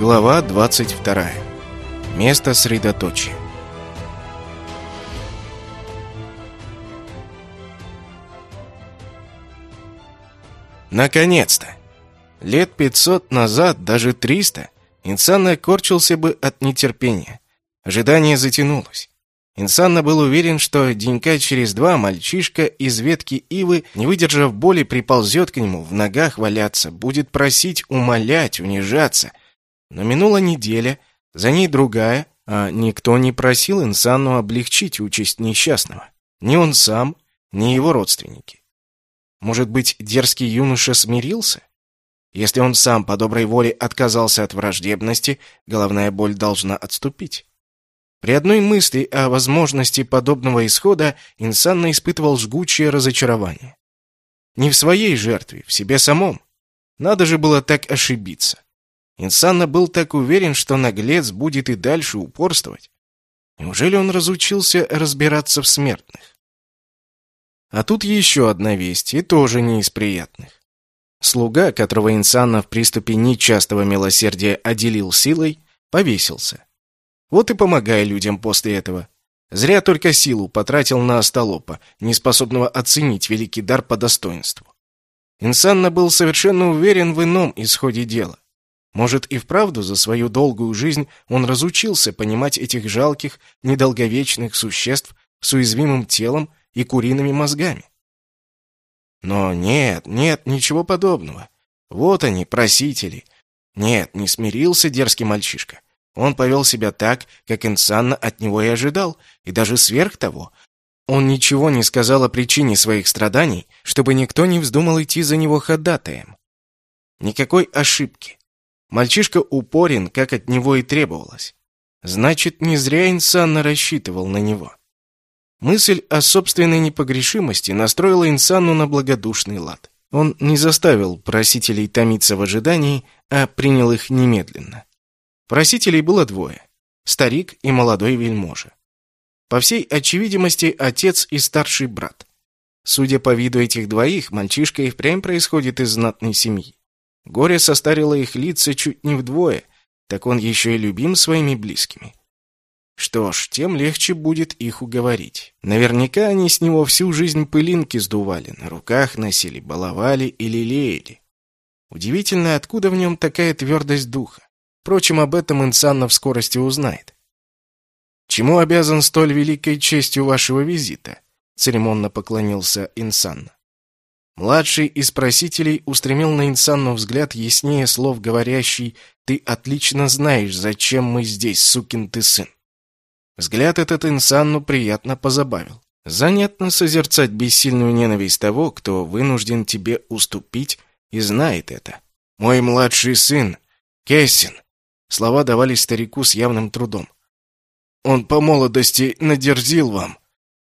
Глава 22. Место средоточия. Наконец-то! Лет 500 назад, даже 300, Инсанна корчился бы от нетерпения. Ожидание затянулось. Инсанна был уверен, что денька через два мальчишка из ветки ивы, не выдержав боли, приползет к нему, в ногах валяться, будет просить, умолять, унижаться. Но минула неделя, за ней другая, а никто не просил Инсанну облегчить участь несчастного. Ни он сам, ни его родственники. Может быть, дерзкий юноша смирился? Если он сам по доброй воле отказался от враждебности, головная боль должна отступить. При одной мысли о возможности подобного исхода Инсанна испытывал жгучее разочарование. Не в своей жертве, в себе самом. Надо же было так ошибиться. Инсанна был так уверен, что наглец будет и дальше упорствовать. Неужели он разучился разбираться в смертных? А тут еще одна весть, и тоже не из приятных. Слуга, которого Инсанна в приступе нечастого милосердия отделил силой, повесился. Вот и помогай людям после этого. Зря только силу потратил на остолопа, неспособного оценить великий дар по достоинству. Инсанна был совершенно уверен в ином исходе дела. Может, и вправду за свою долгую жизнь он разучился понимать этих жалких, недолговечных существ с уязвимым телом и куриными мозгами. Но нет, нет, ничего подобного. Вот они, просители. Нет, не смирился дерзкий мальчишка. Он повел себя так, как Инсанна от него и ожидал, и даже сверх того. Он ничего не сказал о причине своих страданий, чтобы никто не вздумал идти за него ходатаем. Никакой ошибки. Мальчишка упорен, как от него и требовалось. Значит, не зря Инсанна рассчитывал на него. Мысль о собственной непогрешимости настроила Инсанну на благодушный лад. Он не заставил просителей томиться в ожидании, а принял их немедленно. Просителей было двое – старик и молодой вельможа. По всей очевидимости, отец и старший брат. Судя по виду этих двоих, мальчишка и впрямь происходит из знатной семьи. Горе состарило их лица чуть не вдвое, так он еще и любим своими близкими. Что ж, тем легче будет их уговорить. Наверняка они с него всю жизнь пылинки сдували, на руках носили, баловали и лелеяли. Удивительно, откуда в нем такая твердость духа. Впрочем, об этом Инсанна в скорости узнает. «Чему обязан столь великой честью вашего визита?» церемонно поклонился Инсанна. Младший из просителей устремил на Инсанну взгляд яснее слов говорящий «Ты отлично знаешь, зачем мы здесь, сукин ты сын». Взгляд этот Инсанну приятно позабавил. Занятно созерцать бессильную ненависть того, кто вынужден тебе уступить и знает это. «Мой младший сын, Кессин, Слова давались старику с явным трудом. «Он по молодости надерзил вам.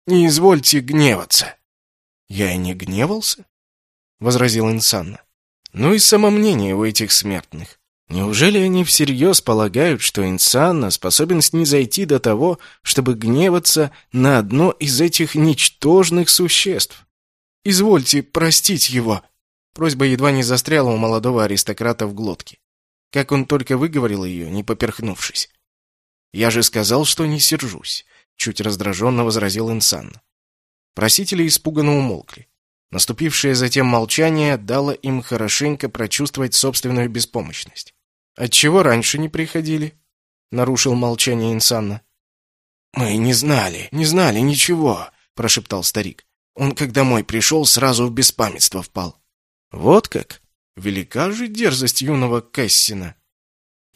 Не извольте гневаться». «Я и не гневался», — возразил Инсанна. «Ну и самомнение у этих смертных. Неужели они всерьез полагают, что Инсанна способен снизойти до того, чтобы гневаться на одно из этих ничтожных существ? Извольте простить его!» Просьба едва не застряла у молодого аристократа в глотке. Как он только выговорил ее, не поперхнувшись. «Я же сказал, что не сержусь», — чуть раздраженно возразил Инсан. Просители испуганно умолкли. Наступившее затем молчание дало им хорошенько прочувствовать собственную беспомощность. «Отчего раньше не приходили?» — нарушил молчание Инсанна. «Мы не знали, не знали ничего», — прошептал старик. «Он, когда домой пришел, сразу в беспамятство впал». «Вот как?» Велика же дерзость юного Кэссина,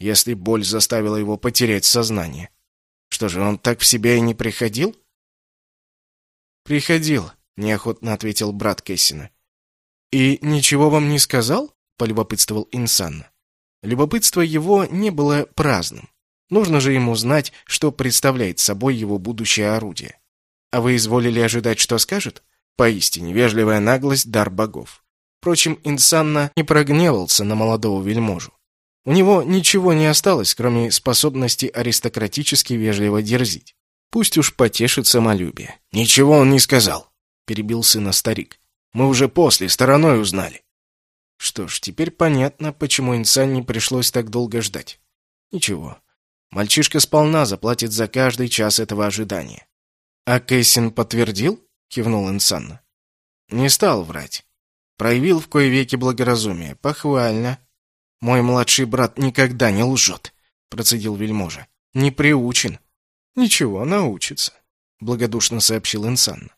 если боль заставила его потерять сознание. Что же, он так в себя и не приходил? «Приходил», — неохотно ответил брат Кэссина. «И ничего вам не сказал?» — полюбопытствовал Инсанна. Любопытство его не было праздным. Нужно же ему знать, что представляет собой его будущее орудие. А вы изволили ожидать, что скажет? Поистине, вежливая наглость — дар богов. Впрочем, Инсанна не прогневался на молодого вельможу. У него ничего не осталось, кроме способности аристократически вежливо дерзить. Пусть уж потешит самолюбие. «Ничего он не сказал», — перебил сына старик. «Мы уже после, стороной узнали». Что ж, теперь понятно, почему Инсанне пришлось так долго ждать. Ничего. Мальчишка сполна заплатит за каждый час этого ожидания. А Кэссин подтвердил? Кивнул Инсанна. Не стал врать. Проявил в кое веки благоразумие. Похвально. Мой младший брат никогда не лжет, процедил вельможа. Не приучен. Ничего, научится, благодушно сообщил Инсанна.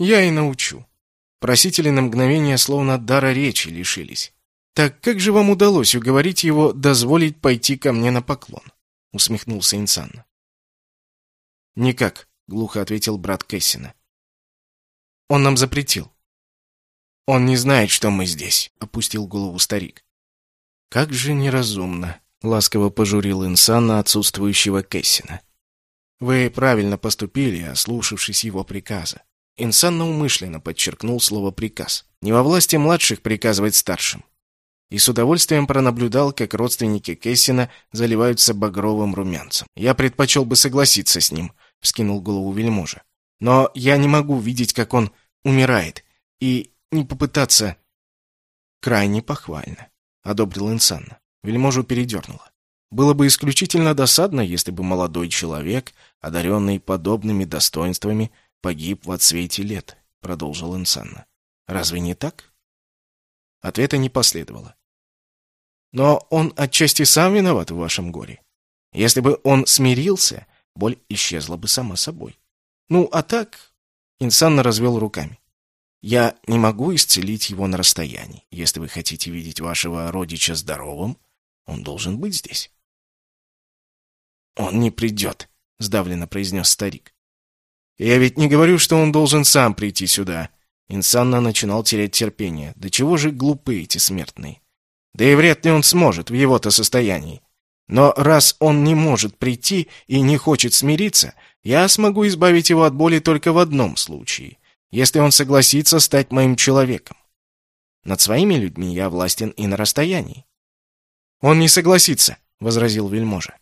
Я и научу. Просители на мгновение словно дара речи лишились. Так как же вам удалось уговорить его дозволить пойти ко мне на поклон? усмехнулся Инсан. Никак, глухо ответил брат Кэссина. Он нам запретил. Он не знает, что мы здесь, опустил голову старик. Как же неразумно, ласково пожурил Инсана отсутствующего Кэссина. Вы правильно поступили, ослушавшись его приказа. Инсан умышленно подчеркнул слово «приказ». Не во власти младших приказывать старшим и с удовольствием пронаблюдал, как родственники Кессина заливаются багровым румянцем. «Я предпочел бы согласиться с ним», — вскинул голову вельможа. «Но я не могу видеть, как он умирает, и не попытаться...» «Крайне похвально», — одобрил Инсанна. Вельможу передернуло. «Было бы исключительно досадно, если бы молодой человек, одаренный подобными достоинствами, погиб в отсвете лет», — продолжил Инсанна. «Разве не так?» Ответа не последовало. Но он отчасти сам виноват в вашем горе. Если бы он смирился, боль исчезла бы сама собой. Ну, а так... Инсанна развел руками. Я не могу исцелить его на расстоянии. Если вы хотите видеть вашего родича здоровым, он должен быть здесь. Он не придет, сдавленно произнес старик. Я ведь не говорю, что он должен сам прийти сюда. Инсанна начинал терять терпение. Да чего же глупы эти смертные? Да и вряд ли он сможет в его-то состоянии. Но раз он не может прийти и не хочет смириться, я смогу избавить его от боли только в одном случае, если он согласится стать моим человеком. Над своими людьми я властен и на расстоянии. Он не согласится, возразил вельможа.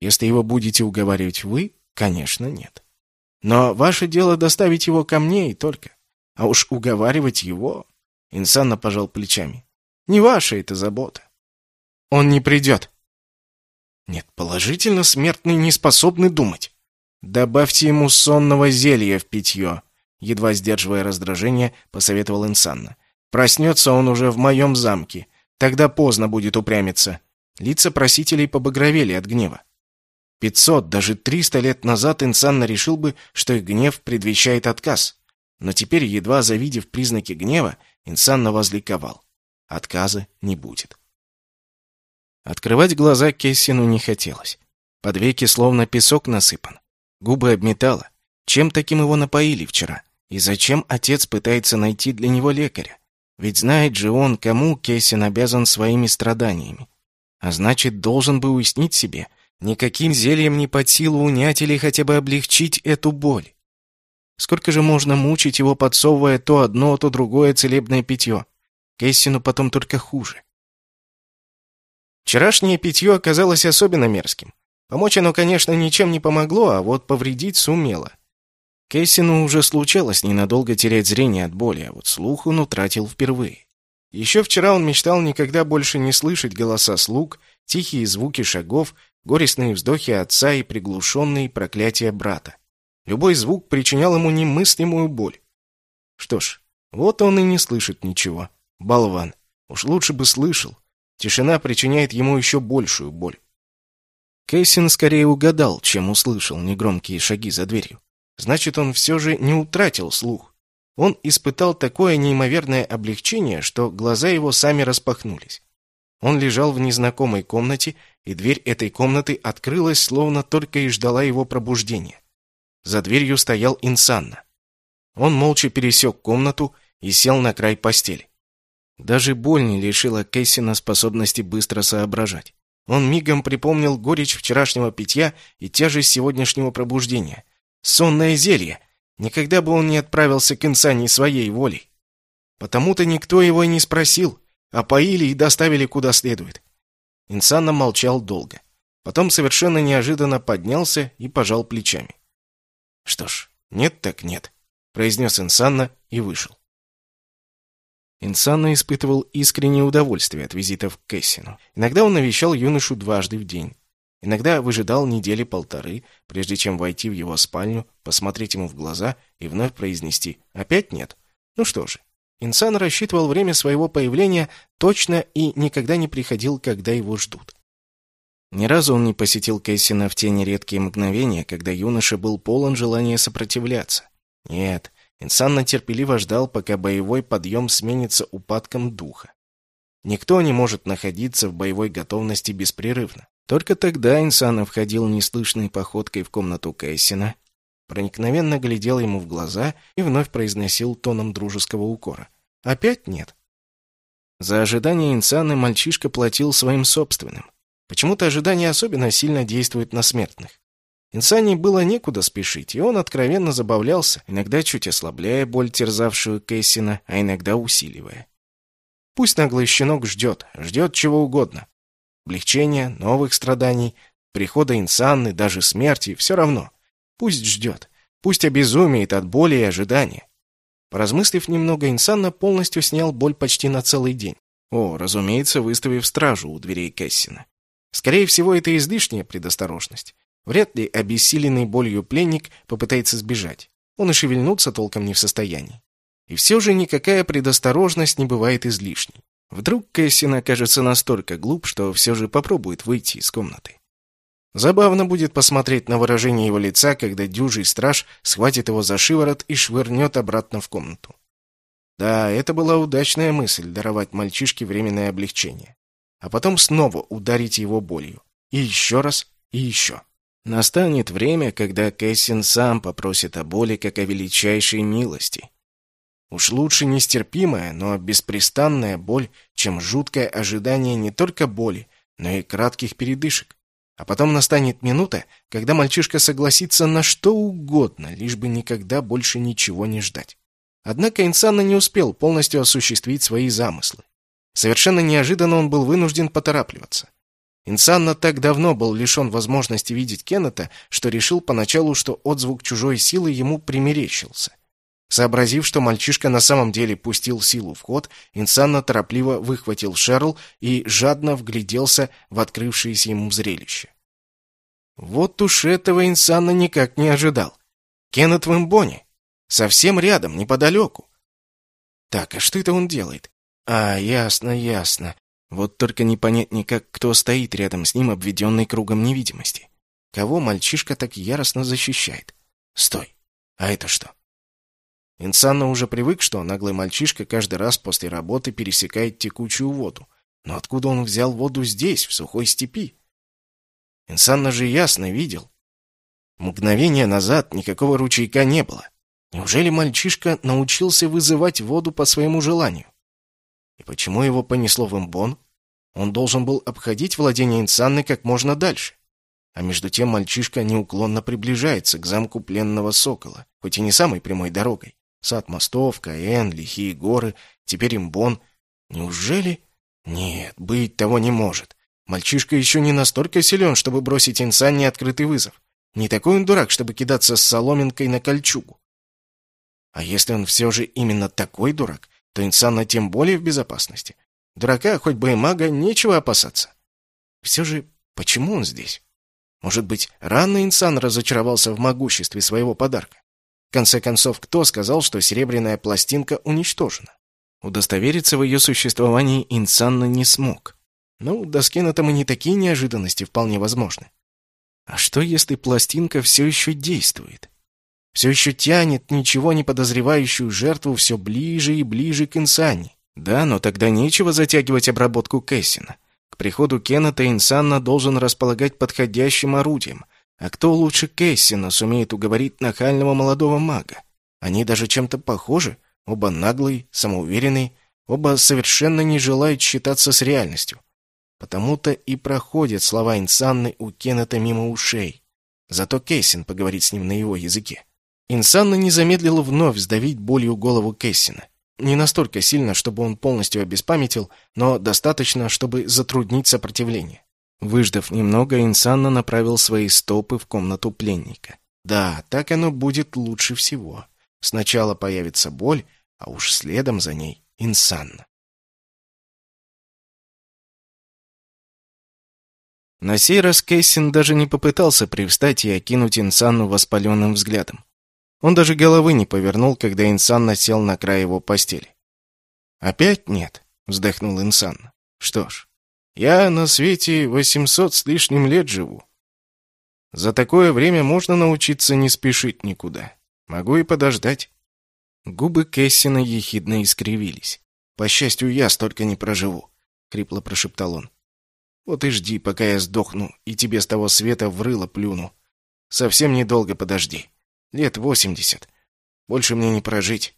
Если его будете уговаривать вы, конечно, нет. Но ваше дело доставить его ко мне и только. А уж уговаривать его... Инсанна пожал плечами. Не ваша это забота. Он не придет. Нет, положительно смертный не способны думать. Добавьте ему сонного зелья в питье. Едва сдерживая раздражение, посоветовал Инсанна. Проснется он уже в моем замке. Тогда поздно будет упрямиться. Лица просителей побагровели от гнева. Пятьсот, даже триста лет назад Инсанна решил бы, что их гнев предвещает отказ. Но теперь, едва завидев признаки гнева, Инсанна возликовал. Отказа не будет. Открывать глаза Кессину не хотелось. Под веки словно песок насыпан. Губы обметало. Чем таким его напоили вчера? И зачем отец пытается найти для него лекаря? Ведь знает же он, кому Кессин обязан своими страданиями. А значит, должен бы уяснить себе, никаким зельем не под силу унять или хотя бы облегчить эту боль. Сколько же можно мучить его, подсовывая то одно, то другое целебное питье? Кессину потом только хуже. Вчерашнее питье оказалось особенно мерзким. Помочь оно, конечно, ничем не помогло, а вот повредить сумело. Кессину уже случалось ненадолго терять зрение от боли, а вот слух он утратил впервые. Еще вчера он мечтал никогда больше не слышать голоса слуг, тихие звуки шагов, горестные вздохи отца и приглушенные проклятия брата. Любой звук причинял ему немыслимую боль. Что ж, вот он и не слышит ничего. Болван. Уж лучше бы слышал. Тишина причиняет ему еще большую боль. Кейсин скорее угадал, чем услышал негромкие шаги за дверью. Значит, он все же не утратил слух. Он испытал такое неимоверное облегчение, что глаза его сами распахнулись. Он лежал в незнакомой комнате, и дверь этой комнаты открылась, словно только и ждала его пробуждения. За дверью стоял Инсанна. Он молча пересек комнату и сел на край постели. Даже боль не лишила Кэссина способности быстро соображать. Он мигом припомнил горечь вчерашнего питья и тяжесть сегодняшнего пробуждения. Сонное зелье! Никогда бы он не отправился к Инсане своей волей. Потому-то никто его и не спросил, а поили и доставили куда следует. Инсанна молчал долго. Потом совершенно неожиданно поднялся и пожал плечами. «Что ж, нет так нет», — произнес Инсанна и вышел. Инсанна испытывал искреннее удовольствие от визитов к Кэссину. Иногда он навещал юношу дважды в день. Иногда выжидал недели полторы, прежде чем войти в его спальню, посмотреть ему в глаза и вновь произнести «Опять нет?» Ну что же, Инсан рассчитывал время своего появления точно и никогда не приходил, когда его ждут. Ни разу он не посетил Кэссина в те нередкие мгновения, когда юноша был полон желания сопротивляться. Нет, Инсан терпеливо ждал, пока боевой подъем сменится упадком духа. Никто не может находиться в боевой готовности беспрерывно. Только тогда Инсана входил неслышной походкой в комнату Кэссина, проникновенно глядел ему в глаза и вновь произносил тоном дружеского укора. «Опять нет?» За ожидание Инсаны мальчишка платил своим собственным. Почему-то ожидание особенно сильно действует на смертных. Инсане было некуда спешить, и он откровенно забавлялся, иногда чуть ослабляя боль, терзавшую Кэссина, а иногда усиливая. Пусть наглый щенок ждет, ждет чего угодно. Облегчения, новых страданий, прихода Инсанны, даже смерти, все равно. Пусть ждет, пусть обезумеет от боли и ожидания. Поразмыслив немного, Инсанна полностью снял боль почти на целый день. О, разумеется, выставив стражу у дверей Кэссина. Скорее всего, это излишняя предосторожность. Вряд ли обессиленный болью пленник попытается сбежать. Он и шевельнуться толком не в состоянии. И все же никакая предосторожность не бывает излишней. Вдруг Кэссин окажется настолько глуп, что все же попробует выйти из комнаты. Забавно будет посмотреть на выражение его лица, когда дюжий страж схватит его за шиворот и швырнет обратно в комнату. Да, это была удачная мысль — даровать мальчишке временное облегчение а потом снова ударить его болью. И еще раз, и еще. Настанет время, когда Кэссин сам попросит о боли, как о величайшей милости. Уж лучше нестерпимая, но беспрестанная боль, чем жуткое ожидание не только боли, но и кратких передышек. А потом настанет минута, когда мальчишка согласится на что угодно, лишь бы никогда больше ничего не ждать. Однако Инсанна не успел полностью осуществить свои замыслы. Совершенно неожиданно он был вынужден поторапливаться. Инсанна так давно был лишен возможности видеть Кеннета, что решил поначалу, что отзвук чужой силы ему примерещился. Сообразив, что мальчишка на самом деле пустил силу в ход, Инсанна торопливо выхватил Шерл и жадно вгляделся в открывшееся ему зрелище. Вот уж этого Инсанна никак не ожидал. Кеннет в имбоне. Совсем рядом, неподалеку. Так, а что это он делает? А, ясно, ясно. Вот только не понять никак, кто стоит рядом с ним, обведенный кругом невидимости. Кого мальчишка так яростно защищает? Стой. А это что? Инсанна уже привык, что наглый мальчишка каждый раз после работы пересекает текучую воду. Но откуда он взял воду здесь, в сухой степи? Инсанна же ясно видел. Мгновение назад никакого ручейка не было. Неужели мальчишка научился вызывать воду по своему желанию? И почему его понесло в имбон? Он должен был обходить владение Инсанны как можно дальше. А между тем мальчишка неуклонно приближается к замку пленного сокола, хоть и не самой прямой дорогой. Сад мостов, Каэн, лихие горы, теперь имбон. Неужели? Нет, быть того не может. Мальчишка еще не настолько силен, чтобы бросить Инсанне открытый вызов. Не такой он дурак, чтобы кидаться с соломинкой на кольчугу. А если он все же именно такой дурак, то Инсанна тем более в безопасности. Дурака, хоть бы и мага, нечего опасаться. Все же, почему он здесь? Может быть, рано Инсан разочаровался в могуществе своего подарка? В конце концов, кто сказал, что серебряная пластинка уничтожена? Удостовериться в ее существовании Инсанна не смог. Ну, до скина-то и не такие неожиданности вполне возможны. А что, если пластинка все еще действует? все еще тянет ничего не подозревающую жертву все ближе и ближе к Инсанне. Да, но тогда нечего затягивать обработку Кэссина. К приходу Кеннета Инсанна должен располагать подходящим орудием. А кто лучше Кэссина сумеет уговорить нахального молодого мага? Они даже чем-то похожи. Оба наглые, самоуверенные, оба совершенно не желают считаться с реальностью. Потому-то и проходят слова Инсанны у Кеннета мимо ушей. Зато Кейсин поговорит с ним на его языке. Инсанна не замедлила вновь сдавить болью голову Кессина. Не настолько сильно, чтобы он полностью обеспамятил, но достаточно, чтобы затруднить сопротивление. Выждав немного, Инсанна направил свои стопы в комнату пленника. Да, так оно будет лучше всего. Сначала появится боль, а уж следом за ней Инсанна. На сей раз Кессин даже не попытался привстать и окинуть Инсанну воспаленным взглядом. Он даже головы не повернул, когда Инсанна сел на край его постели. «Опять нет?» — вздохнул Инсанна. «Что ж, я на свете восемьсот с лишним лет живу. За такое время можно научиться не спешить никуда. Могу и подождать». Губы Кессина ехидно искривились. «По счастью, я столько не проживу», — хрипло прошептал он. Вот и жди, пока я сдохну, и тебе с того света в рыло плюну. Совсем недолго подожди. Лет восемьдесят. Больше мне не прожить.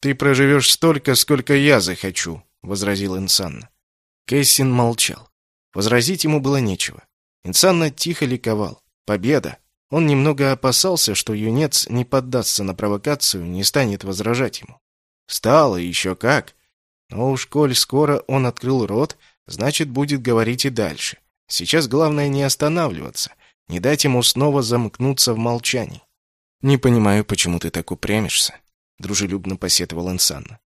Ты проживешь столько, сколько я захочу, возразил Инсанна. Кэссин молчал. Возразить ему было нечего. Инсанна тихо ликовал. Победа! Он немного опасался, что юнец не поддастся на провокацию, не станет возражать ему. Стало еще как. Но уж коль скоро он открыл рот, значит, будет говорить и дальше. Сейчас главное не останавливаться, не дать ему снова замкнуться в молчании. «Не понимаю, почему ты так упрямишься», — дружелюбно посетовал Инсанна.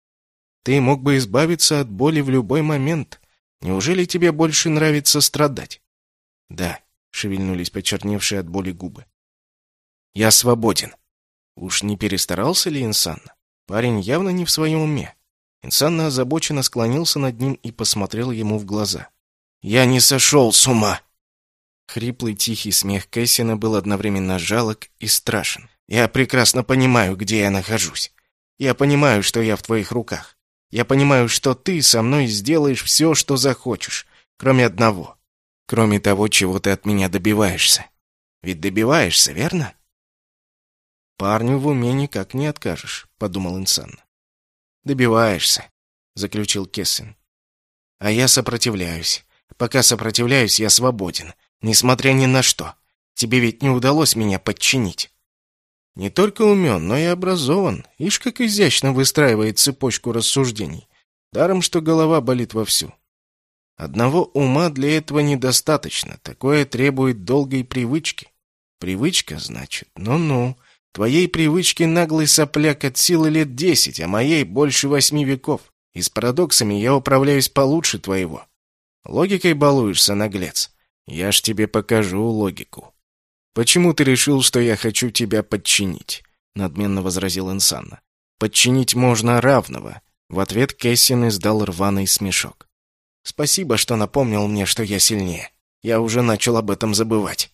«Ты мог бы избавиться от боли в любой момент. Неужели тебе больше нравится страдать?» «Да», — шевельнулись почерневшие от боли губы. «Я свободен». Уж не перестарался ли Инсанна? Парень явно не в своем уме. Инсанна озабоченно склонился над ним и посмотрел ему в глаза. «Я не сошел с ума!» Хриплый тихий смех Кэссина был одновременно жалок и страшен. «Я прекрасно понимаю, где я нахожусь. Я понимаю, что я в твоих руках. Я понимаю, что ты со мной сделаешь все, что захочешь, кроме одного. Кроме того, чего ты от меня добиваешься. Ведь добиваешься, верно?» «Парню в уме никак не откажешь», — подумал Инсанна. «Добиваешься», — заключил Кессин. «А я сопротивляюсь. Пока сопротивляюсь, я свободен, несмотря ни на что. Тебе ведь не удалось меня подчинить». Не только умен, но и образован. Ишь, как изящно выстраивает цепочку рассуждений. Даром, что голова болит вовсю. Одного ума для этого недостаточно. Такое требует долгой привычки. Привычка, значит? Ну-ну. Твоей привычке наглый сопляк от силы лет десять, а моей больше восьми веков. И с парадоксами я управляюсь получше твоего. Логикой балуешься, наглец. Я ж тебе покажу логику. Почему ты решил, что я хочу тебя подчинить? Надменно возразил Инсанна. Подчинить можно равного. В ответ Кессин издал рваный смешок. Спасибо, что напомнил мне, что я сильнее. Я уже начал об этом забывать.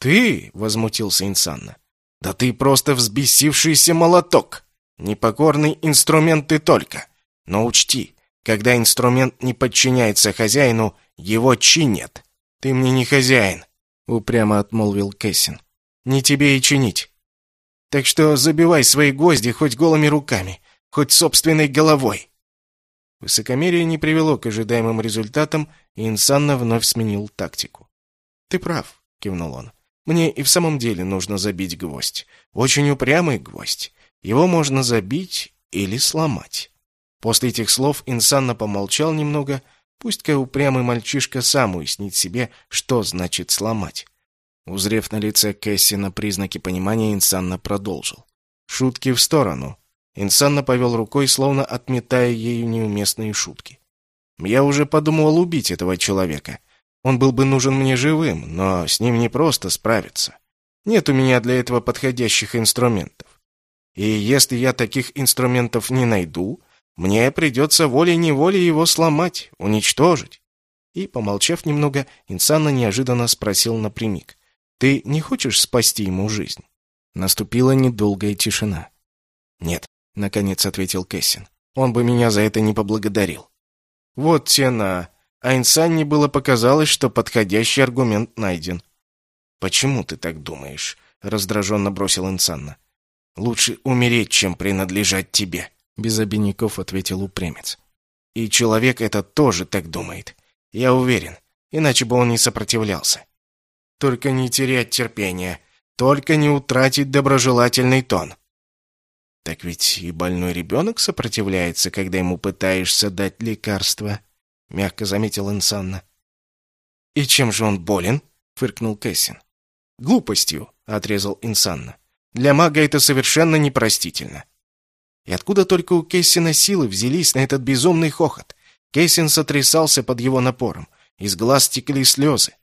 Ты, возмутился Инсанна. Да ты просто взбесившийся молоток. Непокорный инструмент ты только. Но учти, когда инструмент не подчиняется хозяину, его чинят. Ты мне не хозяин, упрямо отмолвил Кэссин. Не тебе и чинить. Так что забивай свои гвозди хоть голыми руками, хоть собственной головой. Высокомерие не привело к ожидаемым результатам, и Инсанна вновь сменил тактику. «Ты прав», — кивнул он. Мне и в самом деле нужно забить гвоздь. Очень упрямый гвоздь. Его можно забить или сломать. После этих слов Инсанна помолчал немного, пусть-ка упрямый мальчишка сам уяснит себе, что значит сломать. Узрев на лице Кэссина признаки понимания, Инсанна продолжил. «Шутки в сторону». Инсанна повел рукой, словно отметая ею неуместные шутки. «Я уже подумывал убить этого человека. Он был бы нужен мне живым, но с ним не просто справиться. Нет у меня для этого подходящих инструментов. И если я таких инструментов не найду, мне придется волей-неволей его сломать, уничтожить. И, помолчав немного, Инсана неожиданно спросил напрямик. «Ты не хочешь спасти ему жизнь?» Наступила недолгая тишина. «Нет», — наконец ответил Кэссин. «Он бы меня за это не поблагодарил». «Вот тена!» а Инсанне было показалось, что подходящий аргумент найден. «Почему ты так думаешь?» — раздраженно бросил Инсанна. «Лучше умереть, чем принадлежать тебе», — без обиняков ответил упрямец. «И человек этот тоже так думает. Я уверен, иначе бы он не сопротивлялся. Только не терять терпения, только не утратить доброжелательный тон». «Так ведь и больной ребенок сопротивляется, когда ему пытаешься дать лекарство», — мягко заметил Инсанна. «И чем же он болен?» — фыркнул Кэссин. «Глупостью», — отрезал Инсанна. «Для мага это совершенно непростительно». И откуда только у Кессина силы взялись на этот безумный хохот? Кессин сотрясался под его напором. Из глаз текли слезы.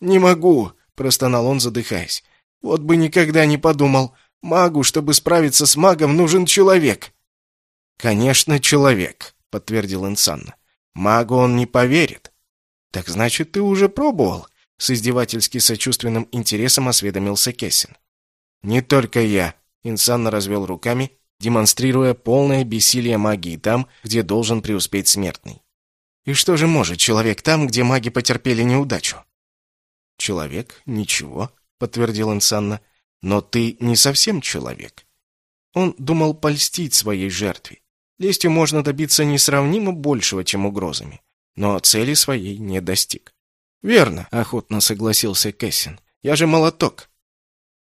«Не могу!» — простонал он, задыхаясь. «Вот бы никогда не подумал. Магу, чтобы справиться с магом, нужен человек!» «Конечно, человек!» — подтвердил Инсанна. «Магу он не поверит». «Так значит, ты уже пробовал?» — с издевательски сочувственным интересом осведомился Кессин. «Не только я», — Инсанна развел руками, демонстрируя полное бессилие магии там, где должен преуспеть смертный. «И что же может человек там, где маги потерпели неудачу?» «Человек? Ничего», — подтвердил Инсанна. «Но ты не совсем человек». Он думал польстить своей жертве. Лестью можно добиться несравнимо большего, чем угрозами. Но цели своей не достиг. «Верно», — охотно согласился Кэссин. «Я же молоток».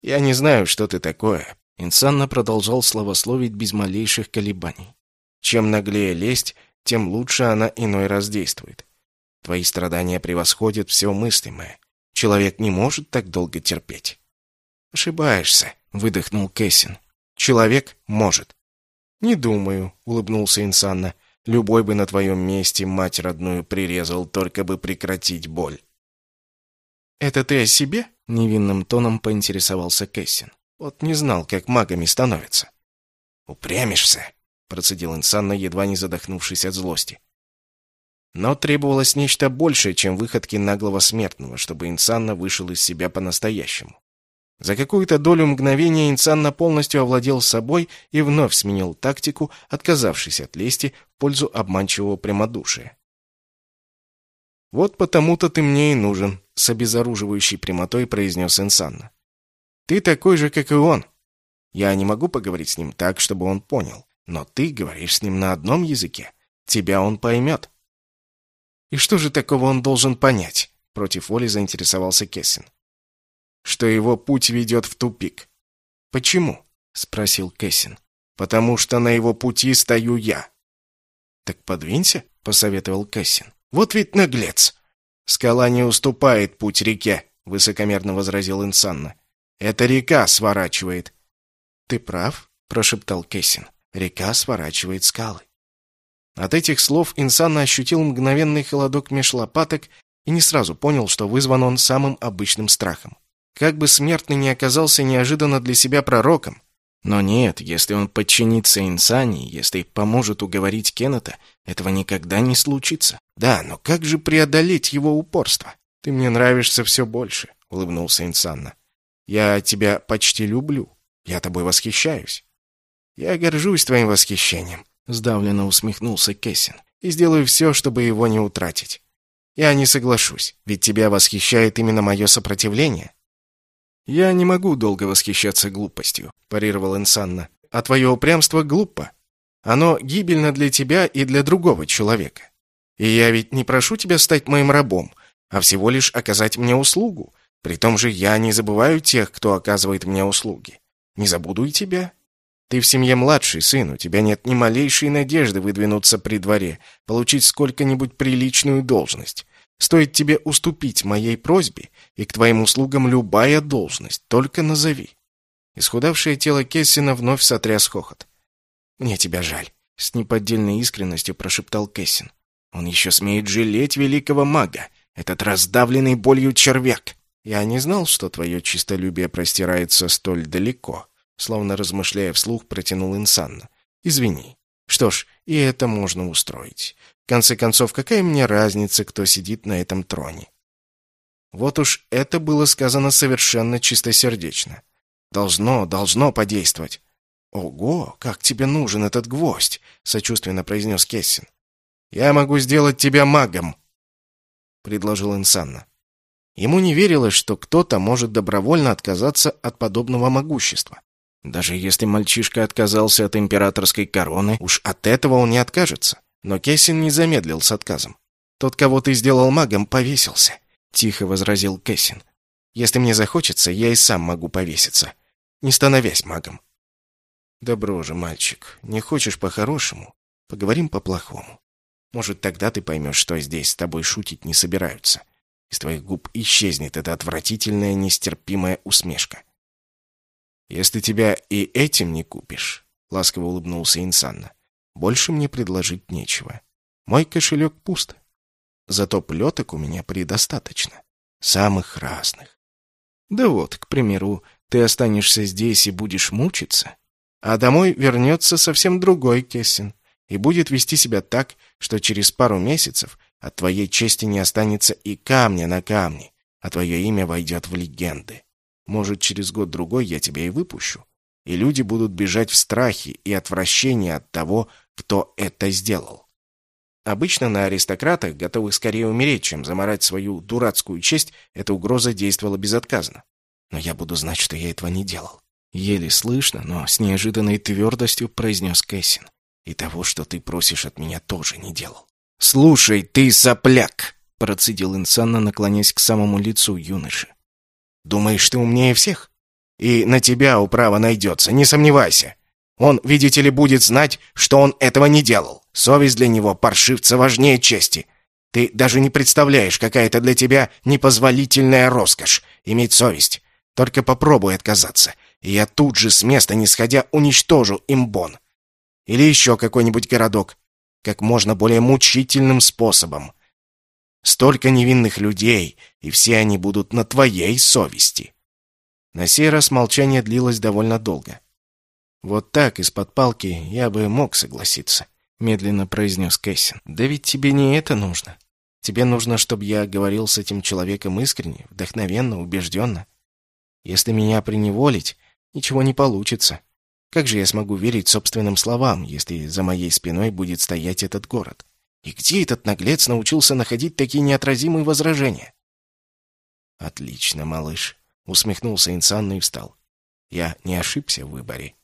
«Я не знаю, что ты такое», — Инсанна продолжал словословить без малейших колебаний. «Чем наглее лесть, тем лучше она иной раз действует. Твои страдания превосходят все мыслимое. Человек не может так долго терпеть». «Ошибаешься», — выдохнул Кэссин. «Человек может. «Не думаю», — улыбнулся Инсанна. «Любой бы на твоем месте мать родную прирезал, только бы прекратить боль». «Это ты о себе?» — невинным тоном поинтересовался Кэссин. «Вот не знал, как магами становятся». «Упрямишься», — процедил Инсанна, едва не задохнувшись от злости. Но требовалось нечто большее, чем выходки наглого смертного, чтобы Инсанна вышел из себя по-настоящему. За какую-то долю мгновения Инсанна полностью овладел собой и вновь сменил тактику, отказавшись от лести в пользу обманчивого прямодушия. «Вот потому-то ты мне и нужен», — с обезоруживающей прямотой произнес Инсанна. «Ты такой же, как и он. Я не могу поговорить с ним так, чтобы он понял, но ты говоришь с ним на одном языке. Тебя он поймет». «И что же такого он должен понять?» — против воли заинтересовался Кессин что его путь ведет в тупик. «Почему?» — спросил Кэссин. «Потому что на его пути стою я». «Так подвинься», — посоветовал Кэссин. «Вот ведь наглец!» «Скала не уступает путь реке», — высокомерно возразил Инсанна. «Это река сворачивает». «Ты прав», — прошептал Кэссин. «Река сворачивает скалы». От этих слов Инсанна ощутил мгновенный холодок меж лопаток и не сразу понял, что вызван он самым обычным страхом. Как бы смертный не оказался неожиданно для себя пророком. Но нет, если он подчинится Инсани, если поможет уговорить Кеннета, этого никогда не случится. Да, но как же преодолеть его упорство? Ты мне нравишься все больше, улыбнулся Инсанна. Я тебя почти люблю. Я тобой восхищаюсь. Я горжусь твоим восхищением, сдавленно усмехнулся Кессин. И сделаю все, чтобы его не утратить. Я не соглашусь, ведь тебя восхищает именно мое сопротивление. «Я не могу долго восхищаться глупостью», – парировал Инсанна. «А твое упрямство глупо. Оно гибельно для тебя и для другого человека. И я ведь не прошу тебя стать моим рабом, а всего лишь оказать мне услугу. При том же я не забываю тех, кто оказывает мне услуги. Не забуду и тебя. Ты в семье младший сын, у тебя нет ни малейшей надежды выдвинуться при дворе, получить сколько-нибудь приличную должность. Стоит тебе уступить моей просьбе, и к твоим услугам любая должность, только назови». Исхудавшее тело Кессина вновь сотряс хохот. «Мне тебя жаль», — с неподдельной искренностью прошептал Кессин. «Он еще смеет жалеть великого мага, этот раздавленный болью червяк. Я не знал, что твое чистолюбие простирается столь далеко», словно размышляя вслух, протянул Инсанна. «Извини. Что ж, и это можно устроить. В конце концов, какая мне разница, кто сидит на этом троне? Вот уж это было сказано совершенно чистосердечно. Должно, должно подействовать. «Ого, как тебе нужен этот гвоздь!» — сочувственно произнес Кессин. «Я могу сделать тебя магом!» — предложил Инсанна. Ему не верилось, что кто-то может добровольно отказаться от подобного могущества. Даже если мальчишка отказался от императорской короны, уж от этого он не откажется. Но Кессин не замедлил с отказом. «Тот, кого ты сделал магом, повесился», — тихо возразил Кессин. «Если мне захочется, я и сам могу повеситься, не становясь магом». «Добро же, мальчик, не хочешь по-хорошему? Поговорим по-плохому. Может, тогда ты поймешь, что здесь с тобой шутить не собираются. Из твоих губ исчезнет эта отвратительная, нестерпимая усмешка. Если тебя и этим не купишь, — ласково улыбнулся Инсанна. «Больше мне предложить нечего. Мой кошелек пуст. Зато плеток у меня предостаточно. Самых разных. Да вот, к примеру, ты останешься здесь и будешь мучиться, а домой вернется совсем другой Кессин и будет вести себя так, что через пару месяцев от твоей чести не останется и камня на камне, а твое имя войдет в легенды. Может, через год-другой я тебя и выпущу, и люди будут бежать в страхе и отвращении от того, кто это сделал. Обычно на аристократах, готовых скорее умереть, чем заморать свою дурацкую честь, эта угроза действовала безотказно. Но я буду знать, что я этого не делал. Еле слышно, но с неожиданной твердостью произнес Кэссин. И того, что ты просишь от меня, тоже не делал. «Слушай, ты сопляк!» — процедил Инсанна, наклоняясь к самому лицу юноши. «Думаешь, ты умнее всех? И на тебя управа найдется, не сомневайся. Он, видите ли, будет знать, что он этого не делал. Совесть для него, паршивца, важнее чести. Ты даже не представляешь, какая это для тебя непозволительная роскошь — иметь совесть. Только попробуй отказаться, и я тут же с места не сходя уничтожу имбон. Или еще какой-нибудь городок. Как можно более мучительным способом. Столько невинных людей, и все они будут на твоей совести. На сей раз молчание длилось довольно долго. «Вот так, из-под палки, я бы мог согласиться», — медленно произнес Кэссин. «Да ведь тебе не это нужно. Тебе нужно, чтобы я говорил с этим человеком искренне, вдохновенно, убежденно. Если меня приневолить, ничего не получится. Как же я смогу верить собственным словам, если за моей спиной будет стоять этот город? И где этот наглец научился находить такие неотразимые возражения?» «Отлично, малыш», — усмехнулся Инсанна и встал. «Я не ошибся в выборе».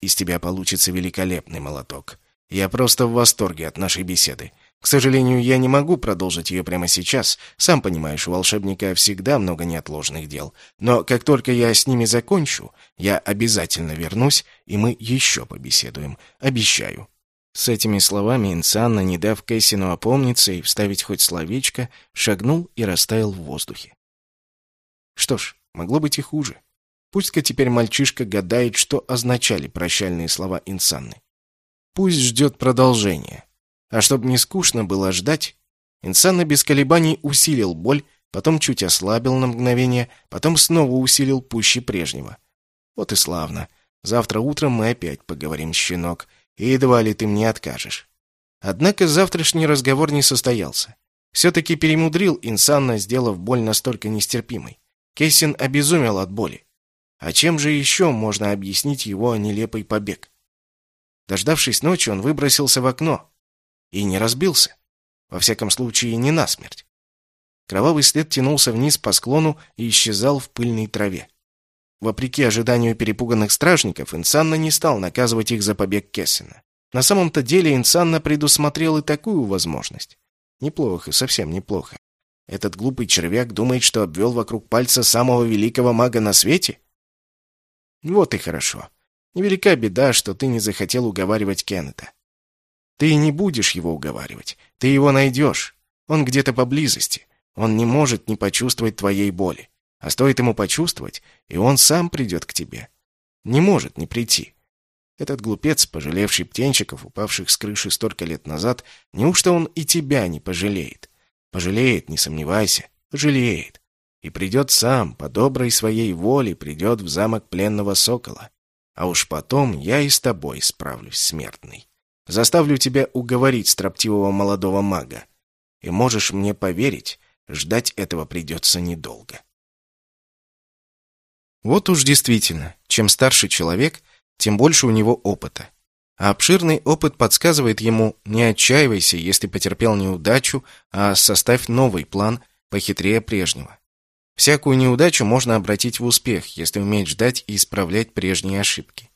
Из тебя получится великолепный молоток. Я просто в восторге от нашей беседы. К сожалению, я не могу продолжить ее прямо сейчас. Сам понимаешь, у волшебника всегда много неотложных дел. Но как только я с ними закончу, я обязательно вернусь, и мы еще побеседуем. Обещаю». С этими словами Инсанна, не дав Кэссину опомниться и вставить хоть словечко, шагнул и растаял в воздухе. Что ж, могло быть и хуже. Пусть-ка теперь мальчишка гадает, что означали прощальные слова Инсанны. Пусть ждет продолжения. А чтобы не скучно было ждать, Инсанна без колебаний усилил боль, потом чуть ослабил на мгновение, потом снова усилил пуще прежнего. Вот и славно. Завтра утром мы опять поговорим, щенок, и едва ли ты мне откажешь. Однако завтрашний разговор не состоялся. Все-таки перемудрил Инсанна, сделав боль настолько нестерпимой. Кейсин обезумел от боли. А чем же еще можно объяснить его нелепый побег? Дождавшись ночи, он выбросился в окно. И не разбился. Во всяком случае, не насмерть. Кровавый след тянулся вниз по склону и исчезал в пыльной траве. Вопреки ожиданию перепуганных стражников, Инсанна не стал наказывать их за побег Кессена. На самом-то деле Инсанна предусмотрел и такую возможность. Неплохо, совсем неплохо. Этот глупый червяк думает, что обвел вокруг пальца самого великого мага на свете? Вот и хорошо. Невелика беда, что ты не захотел уговаривать Кеннета. Ты не будешь его уговаривать. Ты его найдешь. Он где-то поблизости. Он не может не почувствовать твоей боли. А стоит ему почувствовать, и он сам придет к тебе. Не может не прийти. Этот глупец, пожалевший птенчиков, упавших с крыши столько лет назад, неужто он и тебя не пожалеет? Пожалеет, не сомневайся, пожалеет и придет сам, по доброй своей воле, придет в замок пленного сокола. А уж потом я и с тобой справлюсь, смертный. Заставлю тебя уговорить строптивого молодого мага. И можешь мне поверить, ждать этого придется недолго. Вот уж действительно, чем старше человек, тем больше у него опыта. А обширный опыт подсказывает ему, не отчаивайся, если потерпел неудачу, а составь новый план, похитрее прежнего. Всякую неудачу можно обратить в успех, если уметь ждать и исправлять прежние ошибки.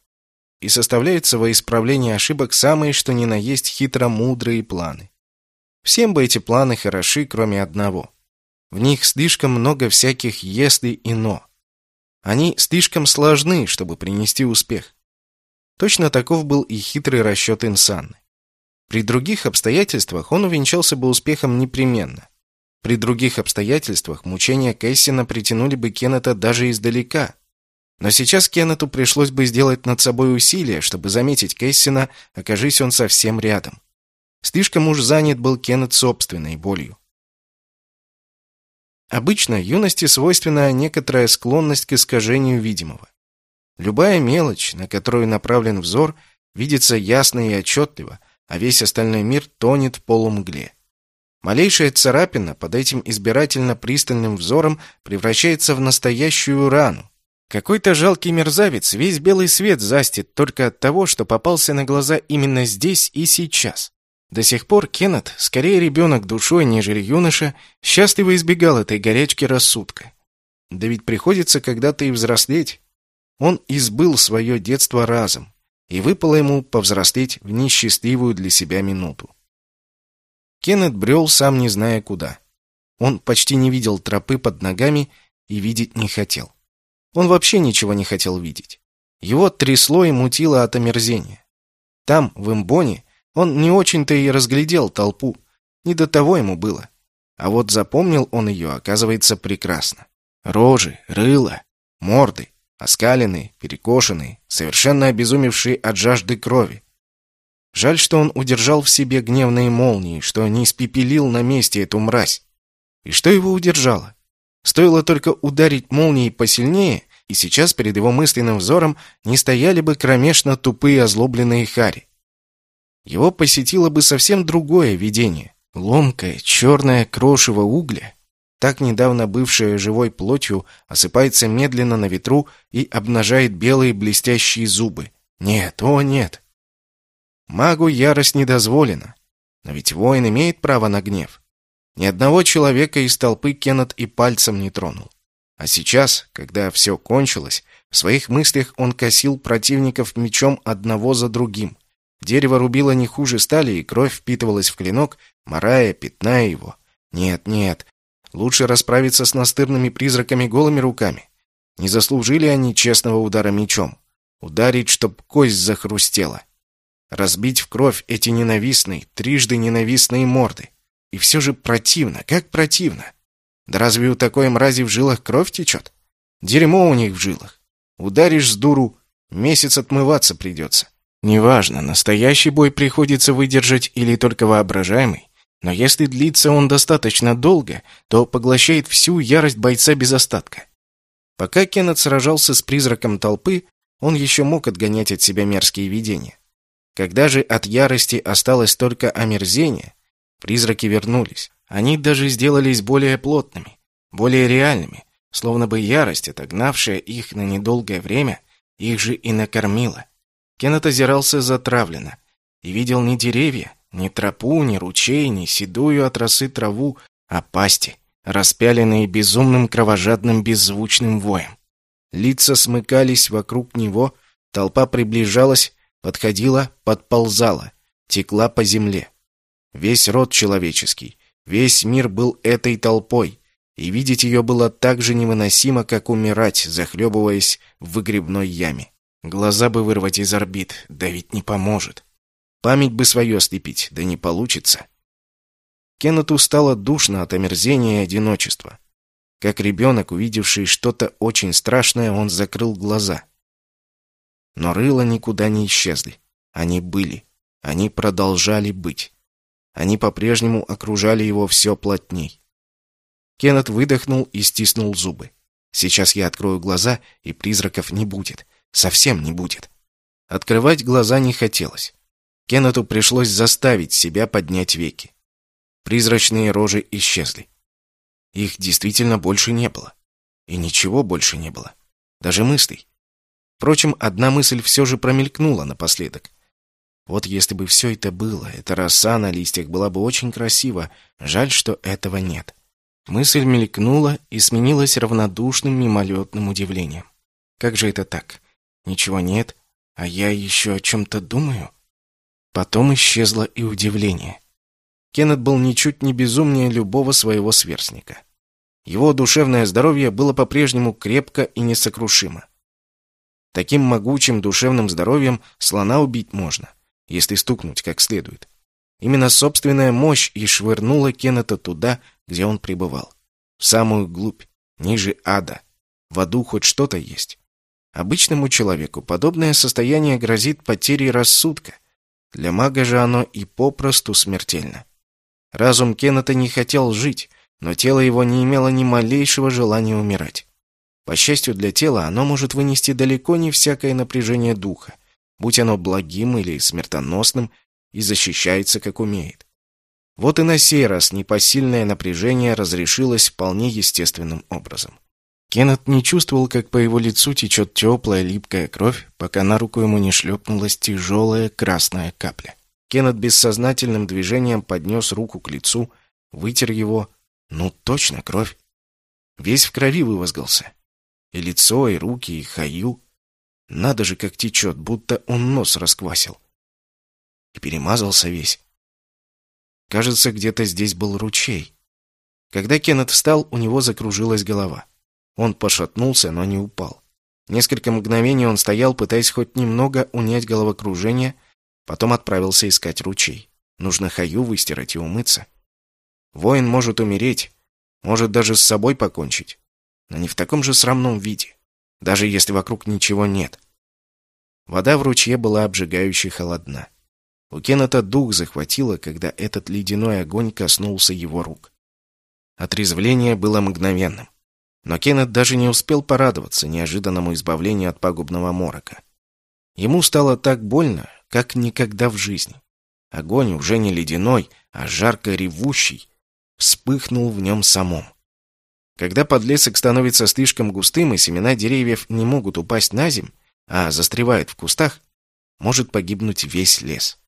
И составляются во исправлении ошибок самые что ни на есть хитро-мудрые планы. Всем бы эти планы хороши, кроме одного. В них слишком много всяких «если» и «но». Они слишком сложны, чтобы принести успех. Точно таков был и хитрый расчет Инсанны. При других обстоятельствах он увенчался бы успехом непременно. При других обстоятельствах мучения Кэссина притянули бы Кеннета даже издалека. Но сейчас Кеннету пришлось бы сделать над собой усилие, чтобы заметить Кэссина, окажись он совсем рядом. Слишком уж занят был Кеннет собственной болью. Обычно юности свойственна некоторая склонность к искажению видимого. Любая мелочь, на которую направлен взор, видится ясно и отчетливо, а весь остальной мир тонет в полумгле. Малейшая царапина под этим избирательно пристальным взором превращается в настоящую рану. Какой-то жалкий мерзавец весь белый свет застит только от того, что попался на глаза именно здесь и сейчас. До сих пор Кеннет, скорее ребенок душой, нежели юноша, счастливо избегал этой горячки рассудка. Да ведь приходится когда-то и взрослеть. Он избыл свое детство разом, и выпало ему повзрослеть в несчастливую для себя минуту. Кеннет брел, сам не зная куда. Он почти не видел тропы под ногами и видеть не хотел. Он вообще ничего не хотел видеть. Его трясло и мутило от омерзения. Там, в Имбоне, он не очень-то и разглядел толпу. Не до того ему было. А вот запомнил он ее, оказывается, прекрасно. Рожи, рыла, морды, оскаленные, перекошенные, совершенно обезумевшие от жажды крови. Жаль, что он удержал в себе гневные молнии, что не испепелил на месте эту мразь. И что его удержало? Стоило только ударить молнией посильнее, и сейчас перед его мысленным взором не стояли бы кромешно тупые озлобленные хари. Его посетило бы совсем другое видение. Ломкое, черное крошево угля, так недавно бывшее живой плотью, осыпается медленно на ветру и обнажает белые блестящие зубы. Нет, о нет! Магу ярость не дозволена. Но ведь воин имеет право на гнев. Ни одного человека из толпы Кеннет и пальцем не тронул. А сейчас, когда все кончилось, в своих мыслях он косил противников мечом одного за другим. Дерево рубило не хуже стали, и кровь впитывалась в клинок, морая, пятная его. Нет, нет, лучше расправиться с настырными призраками голыми руками. Не заслужили они честного удара мечом. Ударить, чтоб кость захрустела. Разбить в кровь эти ненавистные, трижды ненавистные морды. И все же противно, как противно. Да разве у такой мрази в жилах кровь течет? Дерьмо у них в жилах. Ударишь с дуру, месяц отмываться придется. Неважно, настоящий бой приходится выдержать или только воображаемый, но если длится он достаточно долго, то поглощает всю ярость бойца без остатка. Пока Кеннет сражался с призраком толпы, он еще мог отгонять от себя мерзкие видения. Когда же от ярости осталось только омерзение, призраки вернулись. Они даже сделались более плотными, более реальными, словно бы ярость, отогнавшая их на недолгое время, их же и накормила. Кеннет озирался затравленно и видел не деревья, ни тропу, ни ручей, ни седую от росы траву, а пасти, распяленные безумным кровожадным беззвучным воем. Лица смыкались вокруг него, толпа приближалась, подходила, подползала, текла по земле. Весь род человеческий, Весь мир был этой толпой, и видеть ее было так же невыносимо, как умирать, захлебываясь в выгребной яме. Глаза бы вырвать из орбит, да ведь не поможет. Память бы свою ослепить, да не получится. Кеннету стало душно от омерзения и одиночества. Как ребенок, увидевший что-то очень страшное, он закрыл глаза. Но рыла никуда не исчезли. Они были. Они продолжали быть. Они по-прежнему окружали его все плотней. Кеннет выдохнул и стиснул зубы. Сейчас я открою глаза, и призраков не будет. Совсем не будет. Открывать глаза не хотелось. Кеннету пришлось заставить себя поднять веки. Призрачные рожи исчезли. Их действительно больше не было. И ничего больше не было. Даже мыслей. Впрочем, одна мысль все же промелькнула напоследок. Вот если бы все это было, эта роса на листьях была бы очень красива. Жаль, что этого нет. Мысль мелькнула и сменилась равнодушным мимолетным удивлением. Как же это так? Ничего нет, а я еще о чем-то думаю? Потом исчезло и удивление. Кеннет был ничуть не безумнее любого своего сверстника. Его душевное здоровье было по-прежнему крепко и несокрушимо. Таким могучим душевным здоровьем слона убить можно если стукнуть как следует. Именно собственная мощь и швырнула Кеннета туда, где он пребывал. В самую глубь, ниже ада. В аду хоть что-то есть. Обычному человеку подобное состояние грозит потерей рассудка. Для мага же оно и попросту смертельно. Разум Кеннета не хотел жить, но тело его не имело ни малейшего желания умирать. По счастью для тела, оно может вынести далеко не всякое напряжение духа, будь оно благим или смертоносным, и защищается, как умеет. Вот и на сей раз непосильное напряжение разрешилось вполне естественным образом. Кеннет не чувствовал, как по его лицу течет теплая липкая кровь, пока на руку ему не шлепнулась тяжелая красная капля. Кеннет бессознательным движением поднес руку к лицу, вытер его. Ну, точно, кровь. Весь в крови вывозгался. И лицо, и руки, и хаю. Надо же, как течет, будто он нос расквасил. И перемазался весь. Кажется, где-то здесь был ручей. Когда Кеннет встал, у него закружилась голова. Он пошатнулся, но не упал. Несколько мгновений он стоял, пытаясь хоть немного унять головокружение, потом отправился искать ручей. Нужно хаю выстирать и умыться. Воин может умереть, может даже с собой покончить, но не в таком же срамном виде, даже если вокруг ничего нет. Вода в ручье была обжигающе холодна. У Кеннета дух захватило, когда этот ледяной огонь коснулся его рук. Отрезвление было мгновенным. Но Кеннет даже не успел порадоваться неожиданному избавлению от пагубного морока. Ему стало так больно, как никогда в жизни. Огонь уже не ледяной, а жарко ревущий, вспыхнул в нем самом. Когда подлесок становится слишком густым и семена деревьев не могут упасть на земь, а застревают в кустах, может погибнуть весь лес.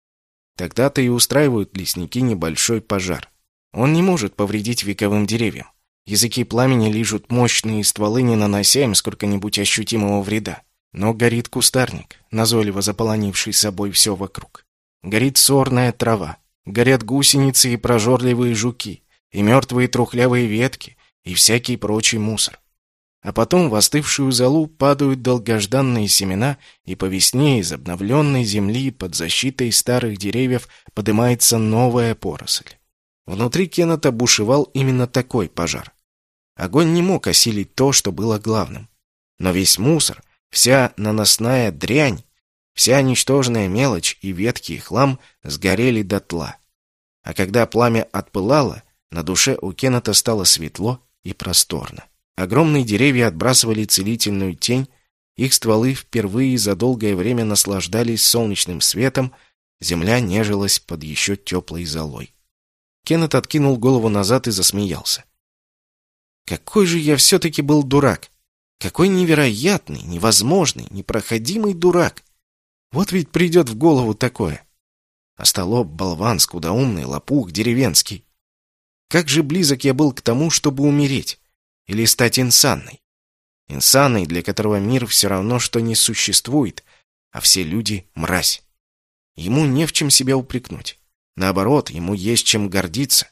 Тогда-то и устраивают лесники небольшой пожар. Он не может повредить вековым деревьям. Языки пламени лижут мощные стволы, не нанося им сколько-нибудь ощутимого вреда. Но горит кустарник, назойливо заполонивший собой все вокруг. Горит сорная трава, горят гусеницы и прожорливые жуки, и мертвые трухлявые ветки, и всякий прочий мусор. А потом в остывшую залу падают долгожданные семена, и по весне из обновленной земли под защитой старых деревьев поднимается новая поросль. Внутри Кеннета бушевал именно такой пожар. Огонь не мог осилить то, что было главным. Но весь мусор, вся наносная дрянь, вся ничтожная мелочь и ветки и хлам сгорели дотла. А когда пламя отпылало, на душе у Кеннета стало светло и просторно. Огромные деревья отбрасывали целительную тень, их стволы впервые за долгое время наслаждались солнечным светом, земля нежилась под еще теплой золой. Кеннет откинул голову назад и засмеялся. Какой же я все-таки был дурак! Какой невероятный, невозможный, непроходимый дурак! Вот ведь придет в голову такое. Остолоп, болван, скудоумный, лопух, деревенский. Как же близок я был к тому, чтобы умереть. Или стать инсанной. Инсанной, для которого мир все равно, что не существует, а все люди — мразь. Ему не в чем себя упрекнуть. Наоборот, ему есть чем гордиться.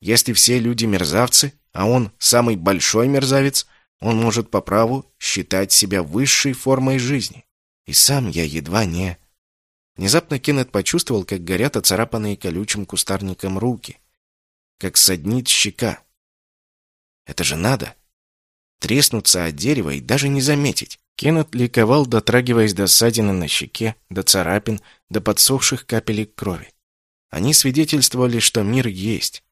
Если все люди мерзавцы, а он самый большой мерзавец, он может по праву считать себя высшей формой жизни. И сам я едва не... Внезапно Кеннет почувствовал, как горят оцарапанные колючим кустарником руки, как саднит щека. Это же надо! Треснуться от дерева и даже не заметить. Кеннет ликовал, дотрагиваясь до ссадины на щеке, до царапин, до подсохших капелек крови. Они свидетельствовали, что мир есть,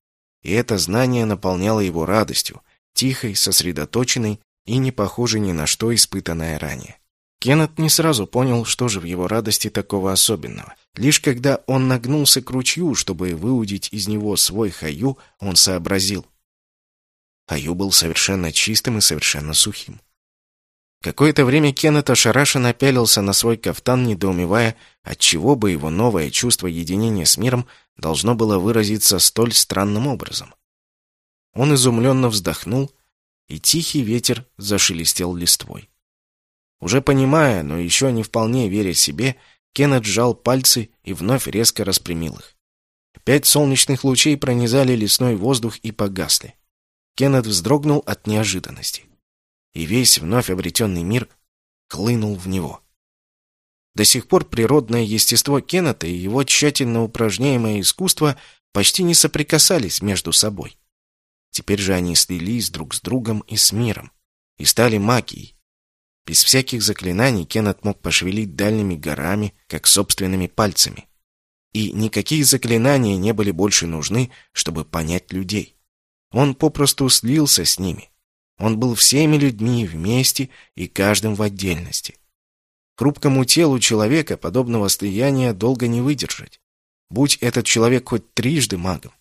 и это знание наполняло его радостью, тихой, сосредоточенной и не похожей ни на что испытанное ранее. Кеннет не сразу понял, что же в его радости такого особенного. Лишь когда он нагнулся к ручью, чтобы выудить из него свой хаю, он сообразил. Хаю был совершенно чистым и совершенно сухим. Какое-то время Кеннет ошарашенно пялился на свой кафтан, недоумевая, отчего бы его новое чувство единения с миром должно было выразиться столь странным образом. Он изумленно вздохнул, и тихий ветер зашелестел листвой. Уже понимая, но еще не вполне веря себе, Кеннет сжал пальцы и вновь резко распрямил их. Пять солнечных лучей пронизали лесной воздух и погасли. Кеннет вздрогнул от неожиданности и весь вновь обретенный мир хлынул в него. До сих пор природное естество Кеннета и его тщательно упражняемое искусство почти не соприкасались между собой. Теперь же они слились друг с другом и с миром, и стали магией. Без всяких заклинаний Кеннет мог пошевелить дальними горами, как собственными пальцами. И никакие заклинания не были больше нужны, чтобы понять людей. Он попросту слился с ними. Он был всеми людьми вместе и каждым в отдельности. Хрупкому телу человека подобного слияния долго не выдержать. Будь этот человек хоть трижды магом.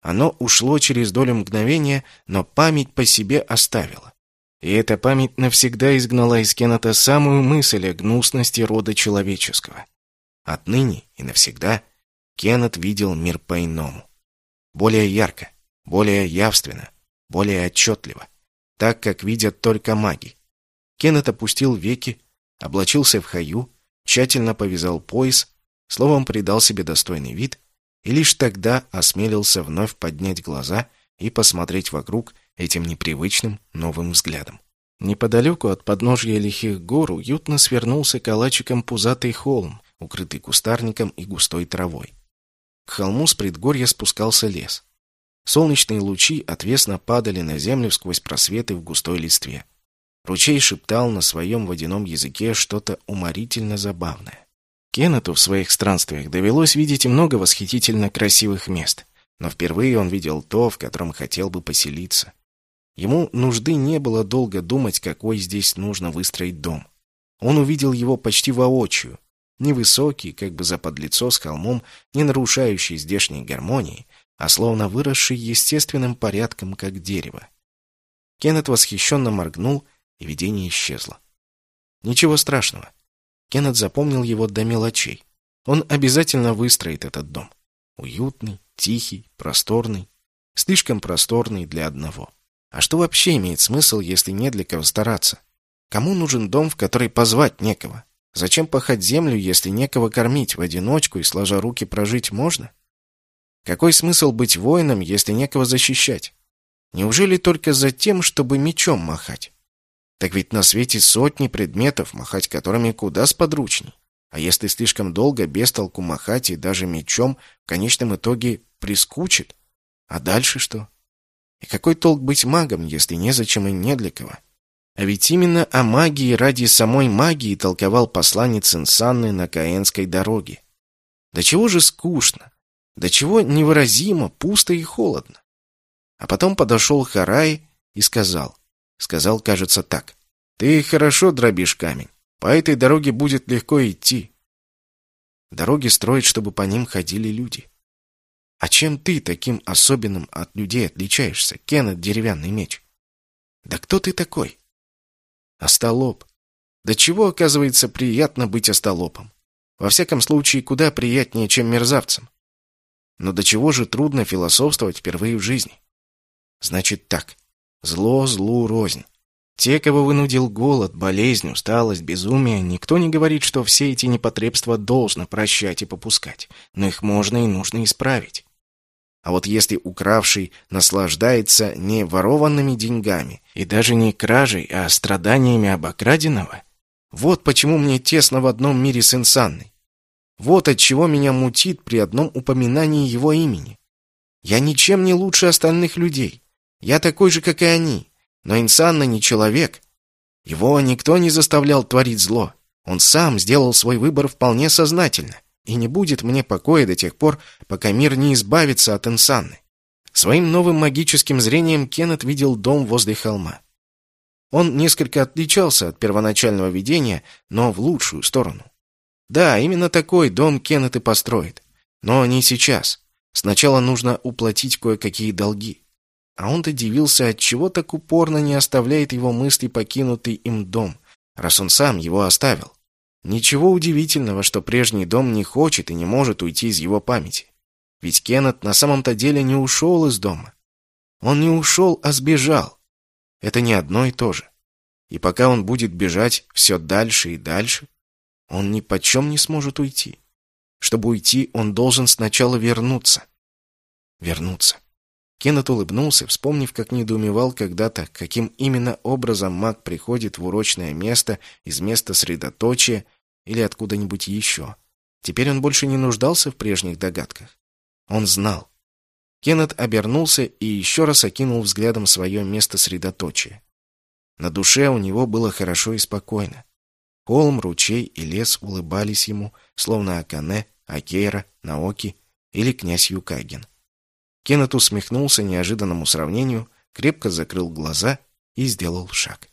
Оно ушло через долю мгновения, но память по себе оставила. И эта память навсегда изгнала из Кеннета самую мысль о гнусности рода человеческого. Отныне и навсегда Кеннет видел мир по-иному. Более ярко, более явственно, более отчетливо. Так, как видят только маги. Кеннет опустил веки, облачился в хаю, тщательно повязал пояс, словом, придал себе достойный вид и лишь тогда осмелился вновь поднять глаза и посмотреть вокруг этим непривычным новым взглядом. Неподалеку от подножья лихих гор уютно свернулся калачиком пузатый холм, укрытый кустарником и густой травой. К холму с предгорья спускался лес. Солнечные лучи отвесно падали на землю сквозь просветы в густой листве. Ручей шептал на своем водяном языке что-то уморительно забавное. Кеннету в своих странствиях довелось видеть много восхитительно красивых мест, но впервые он видел то, в котором хотел бы поселиться. Ему нужды не было долго думать, какой здесь нужно выстроить дом. Он увидел его почти воочию. Невысокий, как бы заподлицо с холмом, не нарушающий здешней гармонии, а словно выросший естественным порядком, как дерево. Кеннет восхищенно моргнул, и видение исчезло. Ничего страшного. Кеннет запомнил его до мелочей. Он обязательно выстроит этот дом. Уютный, тихий, просторный. Слишком просторный для одного. А что вообще имеет смысл, если не для кого стараться? Кому нужен дом, в который позвать некого? Зачем пахать землю, если некого кормить в одиночку и сложа руки прожить можно? Какой смысл быть воином, если некого защищать? Неужели только за тем, чтобы мечом махать? Так ведь на свете сотни предметов, махать которыми куда сподручней. А если слишком долго без толку махать и даже мечом, в конечном итоге прискучит? А дальше что? И какой толк быть магом, если незачем и не для кого? А ведь именно о магии ради самой магии толковал посланец Инсанны на Каэнской дороге. Да чего же скучно, до чего невыразимо, пусто и холодно. А потом подошел Харай и сказал, сказал, кажется, так. «Ты хорошо дробишь камень. По этой дороге будет легко идти. Дороги строить, чтобы по ним ходили люди. А чем ты таким особенным от людей отличаешься, Кеннет Деревянный Меч? Да кто ты такой? Остолоп. Да чего, оказывается, приятно быть остолопом? Во всяком случае, куда приятнее, чем мерзавцем. Но до чего же трудно философствовать впервые в жизни? Значит так. Зло злу рознь. Те, кого вынудил голод, болезнь, усталость, безумие, никто не говорит, что все эти непотребства должно прощать и попускать. Но их можно и нужно исправить. А вот если укравший наслаждается не ворованными деньгами и даже не кражей, а страданиями обокраденного, вот почему мне тесно в одном мире с Инсанной. Вот от чего меня мутит при одном упоминании его имени. Я ничем не лучше остальных людей. Я такой же, как и они. Но Инсанна не человек. Его никто не заставлял творить зло. Он сам сделал свой выбор вполне сознательно. И не будет мне покоя до тех пор, пока мир не избавится от Инсанны. Своим новым магическим зрением Кеннет видел дом возле холма. Он несколько отличался от первоначального видения, но в лучшую сторону. Да, именно такой дом Кеннет и построит. Но не сейчас. Сначала нужно уплатить кое-какие долги. А он-то дивился, от чего так упорно не оставляет его мысли покинутый им дом, раз он сам его оставил. Ничего удивительного, что прежний дом не хочет и не может уйти из его памяти. Ведь Кеннет на самом-то деле не ушел из дома. Он не ушел, а сбежал. Это не одно и то же. И пока он будет бежать все дальше и дальше, он ни почем не сможет уйти. Чтобы уйти, он должен сначала вернуться. Вернуться. Кеннет улыбнулся, вспомнив, как недоумевал когда-то, каким именно образом маг приходит в урочное место из места средоточия или откуда-нибудь еще. Теперь он больше не нуждался в прежних догадках. Он знал. Кеннет обернулся и еще раз окинул взглядом свое место средоточия. На душе у него было хорошо и спокойно. Холм, ручей и лес улыбались ему, словно Акане, Акейра, Наоки или князь Юкагин. Кеннет усмехнулся неожиданному сравнению, крепко закрыл глаза и сделал шаг.